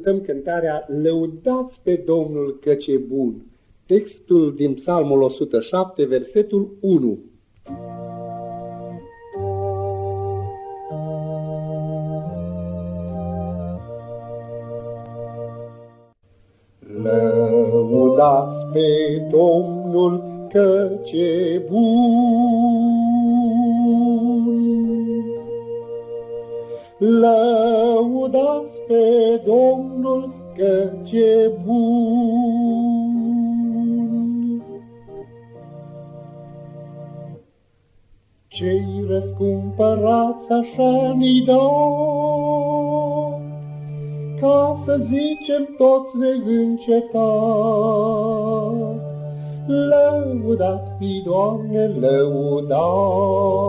cântăm cântarea Lăudați pe Domnul căci e bun. Textul din Psalmul 107, versetul 1. Lăudați pe Domnul căci e bun. Lăudați pe Domnul că ce bun. Cei răscumpărați așa ni ca să zicem toți neîncetat. Lăudat fi, Doamne, lăudat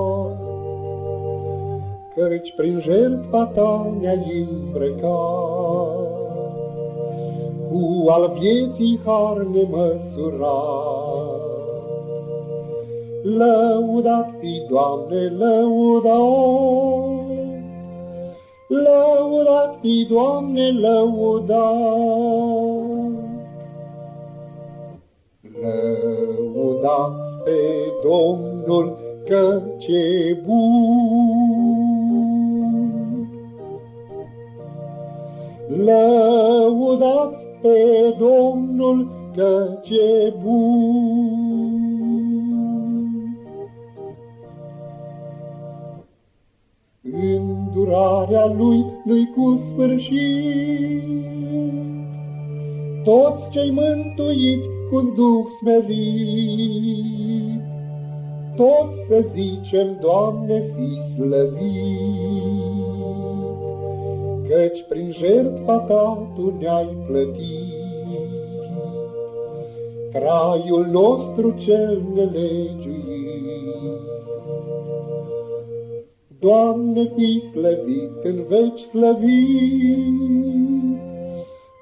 căci prin jertfa ta ne-ai îmbrăcat. Cu al vieții har nemăsurat. Lăudat fi, Doamne, lăudat, Lăudat fi, Doamne, lăudat. Lăudat pe Domnul, că ce bun. Lăudați pe Domnul că ce bun. Îndurarea lui nu-i cu sfârșit, Toți cei mântuiți cu Duh smerit, Toți să zicem, Doamne, fi slăvit căci prin jertfa ta tu ne-ai plătit. Traiul nostru cel nelegiuit. Doamne, fi slăvit în veci slăvit,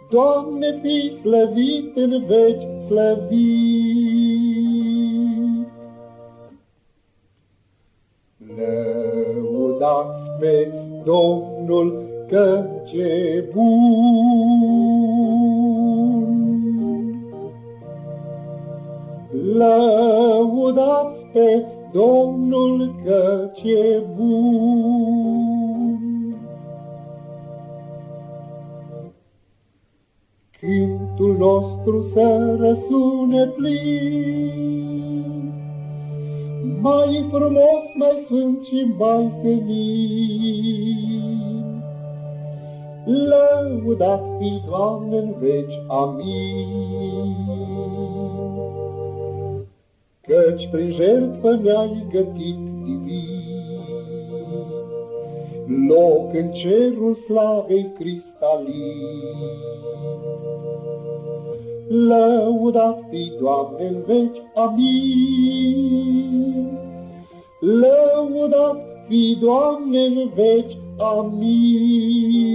Doamne, fi slăvit în veci slăvit. Lăudați pe Domnul că ce bun. Lăudați pe Domnul că ce bun. Cântul nostru să răsune plin, mai frumos, mai sfânt și mai senin. Lăudat fi, Doamne, în veci, amin. Căci prin jertfă ne-ai gătit divin, Loc în cerul slavei cristalin. Lăudat fi, Doamne, în veci, amin. Lăudat fi, Doamne, în veci, amin.